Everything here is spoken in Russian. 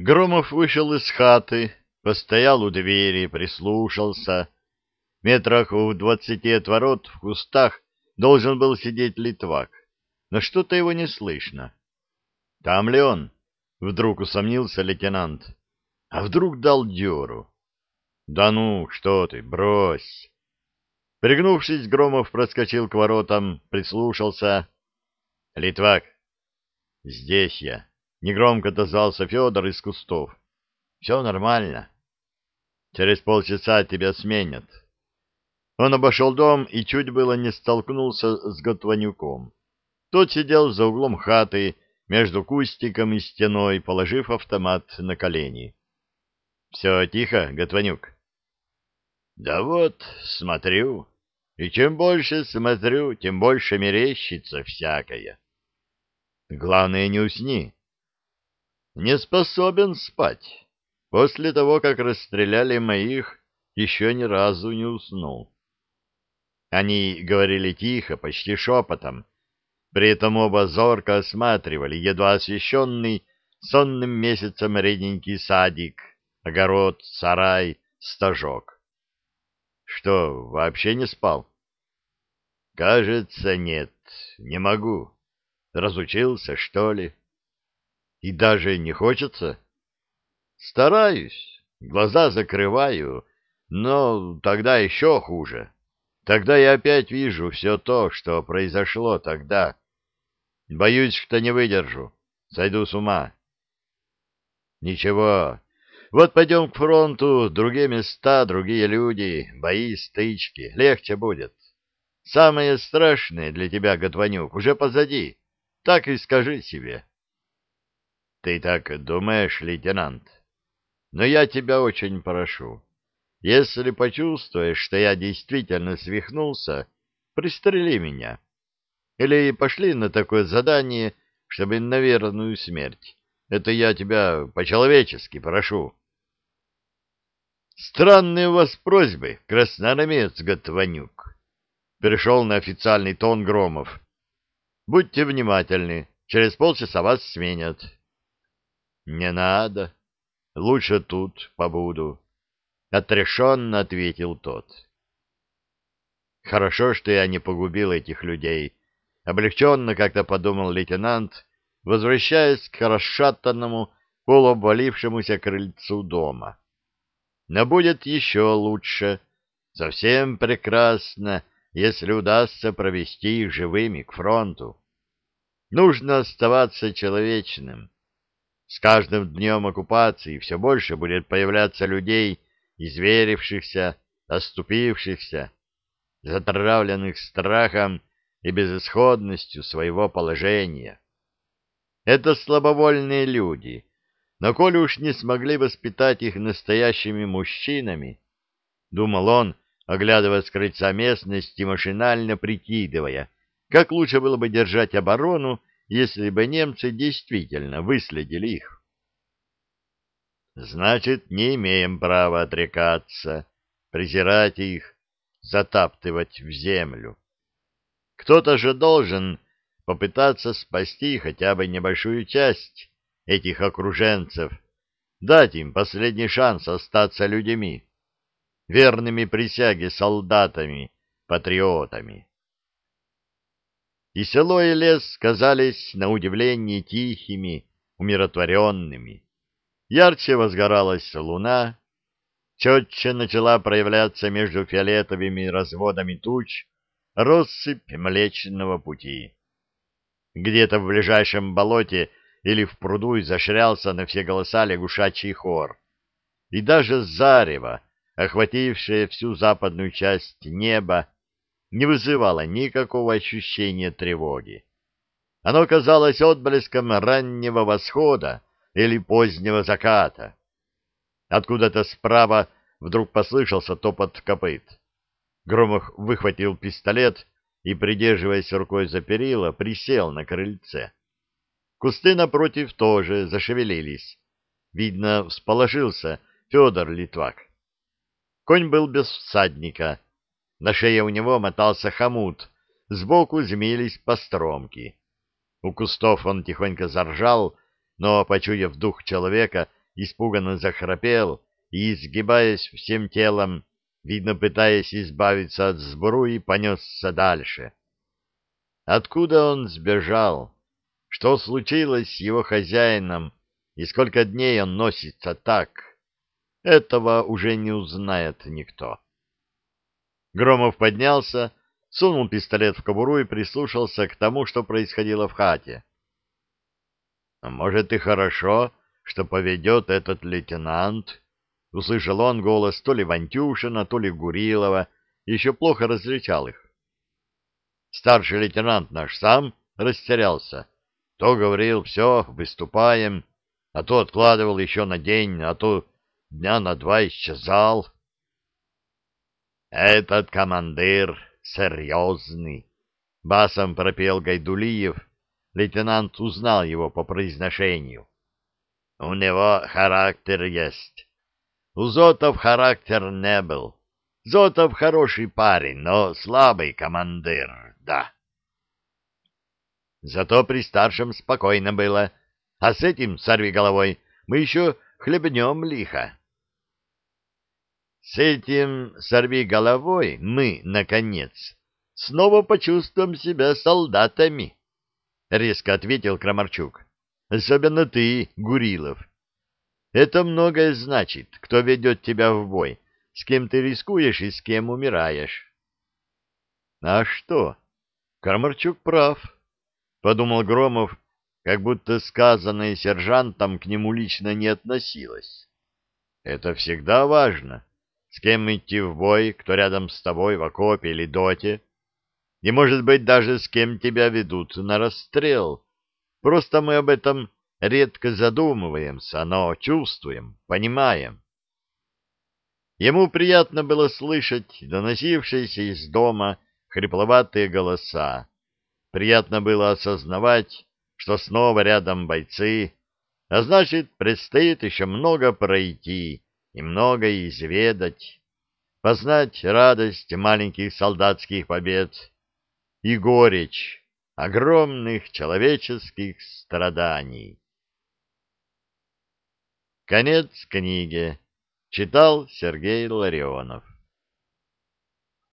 Громов вышел из хаты, постоял у двери, прислушался. Метрах в двадцати от ворот в кустах должен был сидеть Литвак, но что-то его не слышно. Там ли он? Вдруг усомнился лейтенант. А вдруг дал дёру? Да ну, что ты, брось. Пригнувшись, Громов проскочил к воротам, прислушался. Литвак. Здесь я. Негромко отозвался Федор из кустов. Все нормально. Через полчаса тебя сменят. Он обошел дом и чуть было не столкнулся с Готванюком. Тот сидел за углом хаты, между кустиком и стеной, положив автомат на колени. — Все тихо, Готванюк? — Да вот, смотрю. И чем больше смотрю, тем больше мерещится всякое. — Главное, не усни. — Не способен спать. После того, как расстреляли моих, еще ни разу не уснул. Они говорили тихо, почти шепотом, при этом оба зорко осматривали едва освещенный сонным месяцем реденький садик, огород, сарай, стажок. Что, вообще не спал? Кажется, нет, не могу. Разучился, что ли? И даже не хочется? Стараюсь, глаза закрываю, но тогда еще хуже. Тогда я опять вижу все то, что произошло тогда. Боюсь, что не выдержу. Сойду с ума. Ничего. Вот пойдем к фронту, другие места, другие люди, бои, стычки. Легче будет. Самое страшное для тебя, Готванюк, уже позади. Так и скажи себе. Ты так думаешь, лейтенант? Но я тебя очень прошу. Если почувствуешь, что я действительно свихнулся, пристрели меня. Или пошли на такое задание, чтобы на верную смерть. Это я тебя по-человечески прошу. Странные у вас просьбы, красноармеец Готванюк. Перешел на официальный тон Громов. Будьте внимательны, через полчаса вас сменят. Не надо. Лучше тут побуду. — отрешенно ответил тот. «Хорошо, что я не погубил этих людей», — облегченно как-то подумал лейтенант, возвращаясь к расшатанному, полуобвалившемуся крыльцу дома. «Но будет еще лучше, совсем прекрасно, если удастся провести их живыми к фронту. Нужно оставаться человечным. С каждым днем оккупации все больше будет появляться людей, изверившихся, оступившихся, затравленных страхом и безысходностью своего положения. Это слабовольные люди, но коли уж не смогли воспитать их настоящими мужчинами, думал он, оглядывая с крыльца местность и машинально прикидывая, как лучше было бы держать оборону, если бы немцы действительно выследили их. Значит, не имеем права отрекаться, презирать их, затаптывать в землю. Кто-то же должен попытаться спасти хотя бы небольшую часть этих окруженцев, дать им последний шанс остаться людьми, верными присяге солдатами, патриотами. И село, и лес казались на удивление тихими, умиротворенными. Ярче возгоралась луна, четче начала проявляться между фиолетовыми разводами туч россыпь Млечного Пути. Где-то в ближайшем болоте или в пруду изощрялся на все голоса лягушачий хор. И даже зарево, охватившее всю западную часть неба, не вызывало никакого ощущения тревоги. Оно казалось отблеском раннего восхода, или позднего заката. Откуда-то справа вдруг послышался топот копыт. Громов выхватил пистолет и, придерживаясь рукой за перила, присел на крыльце. Кусты напротив тоже зашевелились. Видно, всположился Федор Литвак. Конь был без всадника. На шее у него мотался хомут, сбоку змеились постромки. У кустов он тихонько заржал, но, почуяв дух человека испуганно захрапел и, изгибаясь всем телом, видно, пытаясь избавиться от сбруи, понесся дальше. Откуда он сбежал? Что случилось с его хозяином и сколько дней он носится так? Этого уже не узнает никто. Громов поднялся, сунул пистолет в кобуру и прислушался к тому, что происходило в хате. «А может, и хорошо, что поведет этот лейтенант?» Услышал он голос то ли Вантюшина, то ли Гурилова, еще плохо различал их. Старший лейтенант наш сам растерялся. То говорил, все, выступаем, а то откладывал еще на день, а то дня на два исчезал. Этот командир серьезный, басом пропел Гайдулиев. Лейтенант узнал его по произношению. У него характер есть. У Зотов характер не был. Зотов хороший парень, но слабый командир, да. Зато при старшем спокойно было, а с этим, сорви головой, мы еще хлебнем лихо. С этим сорви головой мы, наконец, снова почувствуем себя солдатами, — резко ответил Крамарчук. — Особенно ты, Гурилов. Это многое значит, кто ведет тебя в бой, с кем ты рискуешь и с кем умираешь. — А что? Крамарчук прав, — подумал Громов, как будто сказанное сержантом к нему лично не относилось. Это всегда важно, с кем идти в бой, кто рядом с тобой в окопе или доте, и, может быть, даже с кем тебя ведут на расстрел. Просто мы об этом редко задумываемся, но чувствуем, понимаем. Ему приятно было слышать доносившиеся из дома хрипловатые голоса. Приятно было осознавать, что снова рядом бойцы, а значит, предстоит еще много пройти и многое изведать, познать радость маленьких солдатских побед и горечь огромных человеческих страданий. Конец книги. Читал Сергей Ларионов.